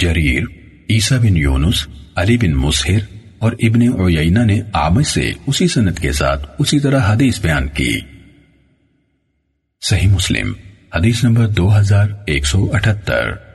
جریر، عیسیٰ بن یونس، علی بن مسہر اور ابن عیینہ نے آمد سے اسی سنت کے ساتھ اسی طرح حدیث بیان کی۔ صحیح مسلم، حدیث نمبر دو ہزار ایک سو اٹھتر۔